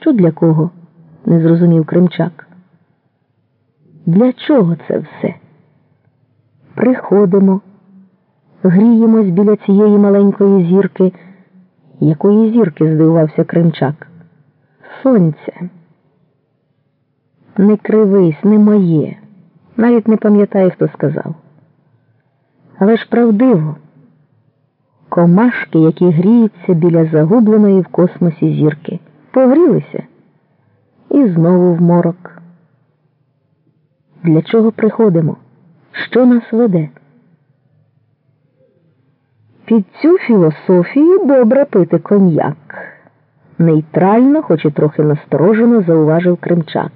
Що для кого? не зрозумів Кримчак. Для чого це все? Приходимо, гріємось біля цієї маленької зірки. Якої зірки? здивувався Кримчак. Сонця. Не кривись, не моє. Навіть не пам'ятаю, хто сказав. Але ж правдиво, комашки, які гріються біля загубленої в космосі зірки, погрілися і знову в морок. Для чого приходимо? Що нас веде? Під цю філософію добре пити коньяк. Нейтрально, хоч і трохи насторожено, зауважив Кримчак.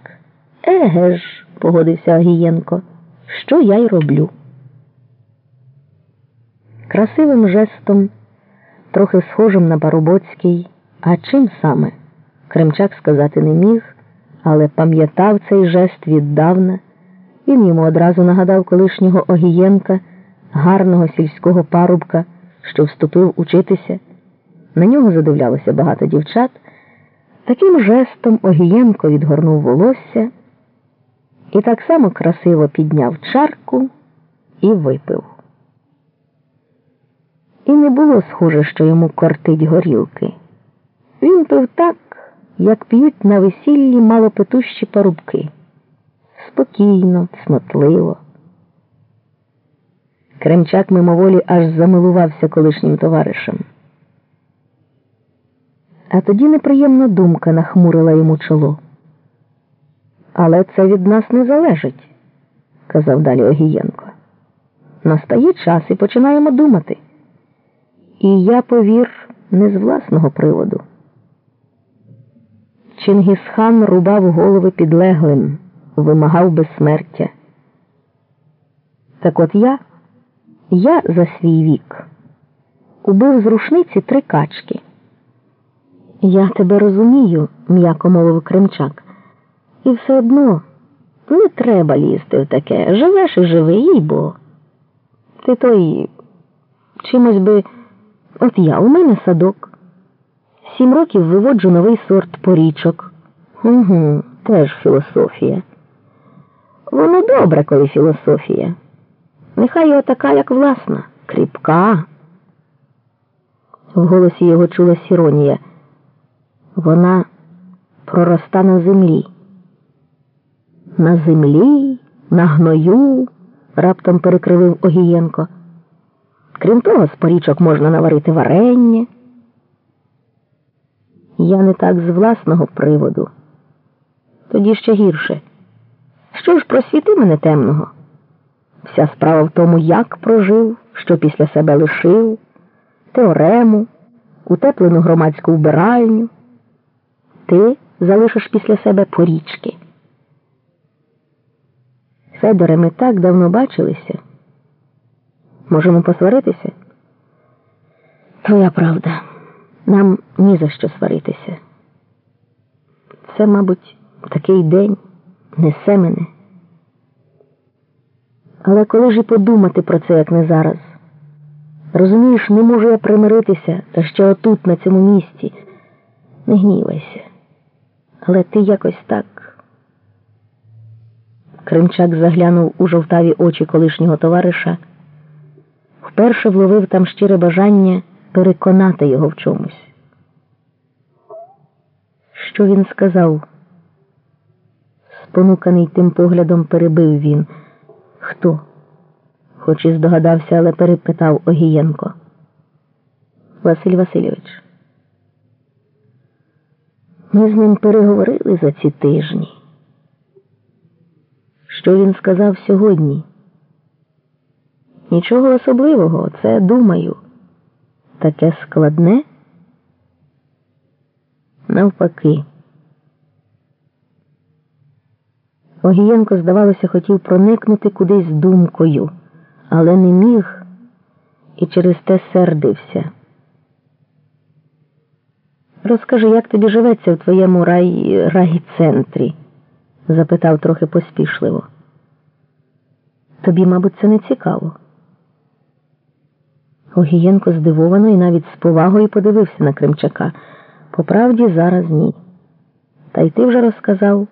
Еге ж, погодився Агієнко, що я й роблю. Красивим жестом, трохи схожим на Парубоцький, а чим саме Кримчак сказати не міг, але пам'ятав цей жест віддавна. Він йому одразу нагадав колишнього Огієнка, гарного сільського парубка, що вступив учитися. На нього задивлялося багато дівчат. Таким жестом Огієнко відгорнув волосся і так само красиво підняв чарку і випив. І не було схоже, що йому кортить горілки. Він пив так, як п'ють на весіллі малопетущі парубки. Спокійно, цнотливо. Кремчак мимоволі аж замилувався колишнім товаришем. А тоді неприємна думка нахмурила йому чоло. Але це від нас не залежить, казав далі Огієнко. Настає час і починаємо думати. І я повір не з власного приводу. Чингісхан рубав голови підлеглим, вимагав безсмертя. Так от я, я за свій вік убив з рушниці три качки. Я тебе розумію, м'яко мовив Кримчак. І все одно не треба лізти в таке. Живеш і живи, їй бо. Ти той чимось би. От я, у мене садок. Сім років виводжу новий сорт порічок. Угу, теж філософія. Воно добре, коли філософія. Нехай його така, як власна, кріпка. В голосі його чулась іронія. Вона пророста на землі. На землі, на гною, раптом перекривив Огієнко. Крім того, з порічок можна наварити варення. Я не так з власного приводу. Тоді ще гірше. Що ж просвіти мене темного? Вся справа в тому, як прожив, що після себе лишив, теорему, утеплену громадську вбиральню. Ти залишиш після себе порічки. Федоре, ми так давно бачилися. Можемо посваритися? Твоя правда. Нам ні за що сваритися. Це, мабуть, такий день несе мене. Але коли ж і подумати про це, як не зараз? Розумієш, не можу я примиритися, та ще отут, на цьому місці. Не гнівайся. Але ти якось так. Кримчак заглянув у жовтаві очі колишнього товариша, вперше вловив там щире бажання переконати його в чомусь. Що він сказав? Спонуканий тим поглядом перебив він. Хто? Хоч і здогадався, але перепитав Огієнко. Василь Васильович. Ми з ним переговорили за ці тижні. Що він сказав сьогодні? Нічого особливого, це думаю. Таке складне? Навпаки. Огієнко, здавалося, хотів проникнути кудись думкою, але не міг і через те сердився. Розкажи, як тобі живеться в твоєму рай... райцентрі? запитав трохи поспішливо. Тобі, мабуть, це не цікаво. Огієнко здивовано і навіть з повагою подивився на Кримчака. По правді, зараз ні. Та й ти вже розказав.